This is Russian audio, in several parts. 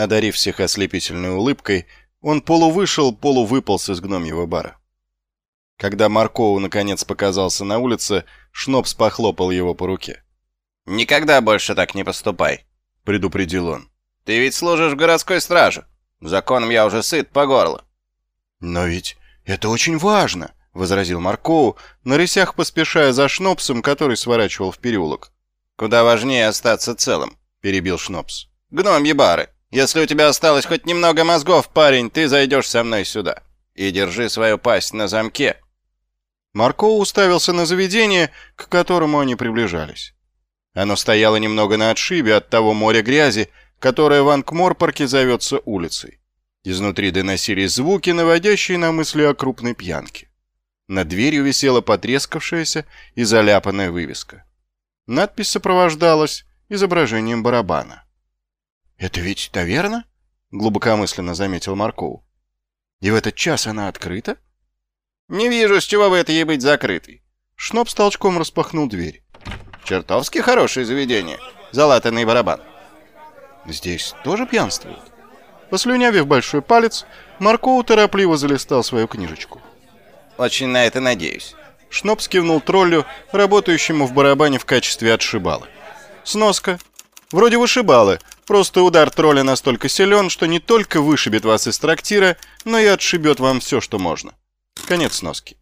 Одарив всех ослепительной улыбкой, он полувышел, полувыполз из гномьего бара. Когда Маркову наконец показался на улице, Шнопс похлопал его по руке. «Никогда больше так не поступай», — предупредил он. «Ты ведь служишь в городской страже. Законом я уже сыт по горло». «Но ведь это очень важно», — возразил Маркоу, на рысях поспешая за Шнопсом, который сворачивал в переулок. «Куда важнее остаться целым», — перебил Шнопс. «Гномьи бары. Если у тебя осталось хоть немного мозгов, парень, ты зайдешь со мной сюда. И держи свою пасть на замке». Маркоу уставился на заведение, к которому они приближались. Оно стояло немного на отшибе от того моря грязи, которое в Анкморпорке зовется улицей. Изнутри доносились звуки, наводящие на мысли о крупной пьянке. Над дверью висела потрескавшаяся и заляпанная вывеска. Надпись сопровождалась изображением барабана. «Это ведь таверна?» — глубокомысленно заметил Марков. «И в этот час она открыта?» «Не вижу, с чего бы это ей быть закрытой». Шноп с толчком распахнул дверь. «Чертовски хорошее заведение. Залатанный барабан». «Здесь тоже пьянствуют?» Послюнявив большой палец, Маркоу торопливо залистал свою книжечку. «Очень на это надеюсь». Шноп скивнул троллю, работающему в барабане в качестве отшибала. Сноска. Вроде вышибалы, просто удар тролля настолько силен, что не только вышибет вас из трактира, но и отшибет вам все, что можно. Конец сноски.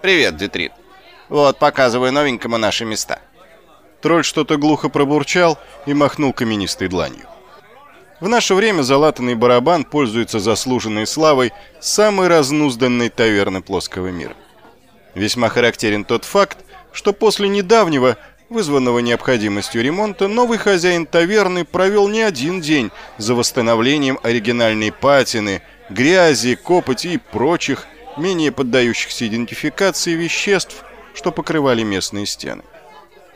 «Привет, Детрит. Вот, показываю новенькому наши места». Тролль что-то глухо пробурчал и махнул каменистой дланью. В наше время залатанный барабан пользуется заслуженной славой самой разнузданной таверны плоского мира. Весьма характерен тот факт, что после недавнего, вызванного необходимостью ремонта, новый хозяин таверны провел не один день за восстановлением оригинальной патины, грязи, копоти и прочих, менее поддающихся идентификации веществ, что покрывали местные стены.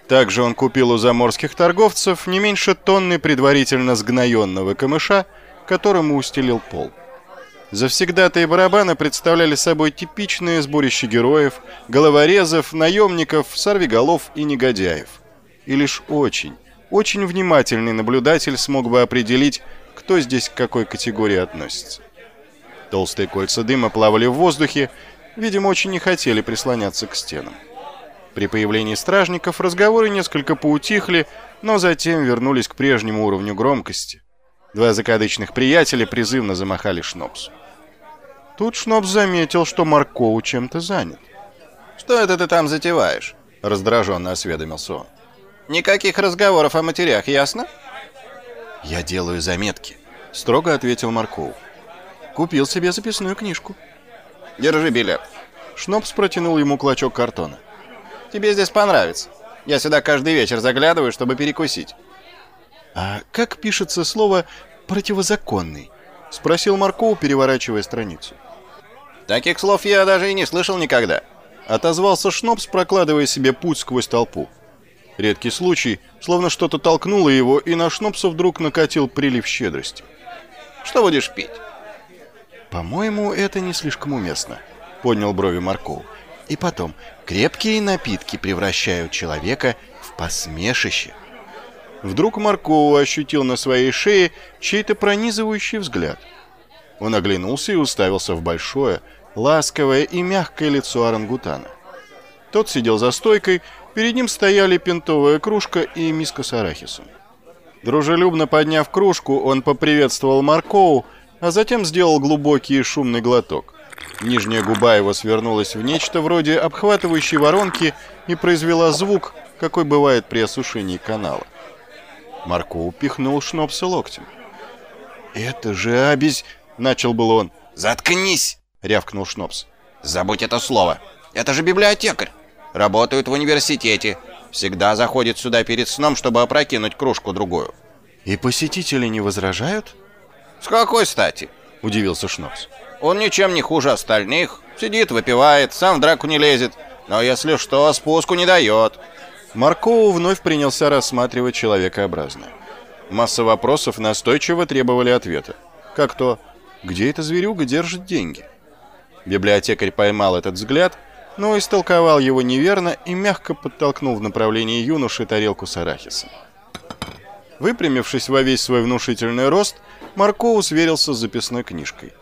Также он купил у заморских торговцев не меньше тонны предварительно сгноенного камыша, которому устелил пол. Завсегдатые барабаны представляли собой типичное сборище героев, головорезов, наемников, сорвиголов и негодяев. И лишь очень, очень внимательный наблюдатель смог бы определить, кто здесь к какой категории относится. Толстые кольца дыма плавали в воздухе, видимо, очень не хотели прислоняться к стенам. При появлении стражников разговоры несколько поутихли, но затем вернулись к прежнему уровню громкости. Два закадычных приятеля призывно замахали Шнопсу. Тут Шнопс заметил, что Маркоу чем-то занят. «Что это ты там затеваешь?» — раздраженно осведомился он. «Никаких разговоров о матерях, ясно?» «Я делаю заметки», — строго ответил Маркоу. «Купил себе записную книжку». «Держи билет». Шнопс протянул ему клочок картона. Тебе здесь понравится. Я сюда каждый вечер заглядываю, чтобы перекусить». «А как пишется слово «противозаконный»?» — спросил Марков, переворачивая страницу. «Таких слов я даже и не слышал никогда», — отозвался Шнопс, прокладывая себе путь сквозь толпу. Редкий случай, словно что-то толкнуло его, и на Шнопса вдруг накатил прилив щедрости. «Что будешь пить?» «По-моему, это не слишком уместно», — поднял брови Марков. И потом, крепкие напитки превращают человека в посмешище. Вдруг Маркова ощутил на своей шее чей-то пронизывающий взгляд. Он оглянулся и уставился в большое, ласковое и мягкое лицо орангутана. Тот сидел за стойкой, перед ним стояли пинтовая кружка и миска с арахисом. Дружелюбно подняв кружку, он поприветствовал Маркову, а затем сделал глубокий и шумный глоток. Нижняя губа его свернулась в нечто вроде обхватывающей воронки и произвела звук, какой бывает при осушении канала. Марко упихнул Шнопса локтем. «Это же абись!» — начал был он. «Заткнись!» — рявкнул Шнопс. «Забудь это слово! Это же библиотекарь! Работает в университете. Всегда заходит сюда перед сном, чтобы опрокинуть кружку-другую». «И посетители не возражают?» «С какой стати?» — удивился Шнопс. Он ничем не хуже остальных. Сидит, выпивает, сам в драку не лезет. Но если что, спуску не дает. Маркоу вновь принялся рассматривать человекообразное. Масса вопросов настойчиво требовали ответа. Как то, где эта зверюга держит деньги? Библиотекарь поймал этот взгляд, но истолковал его неверно и мягко подтолкнул в направлении юноши тарелку с арахисом. Выпрямившись во весь свой внушительный рост, Маркоу сверился с записной книжкой.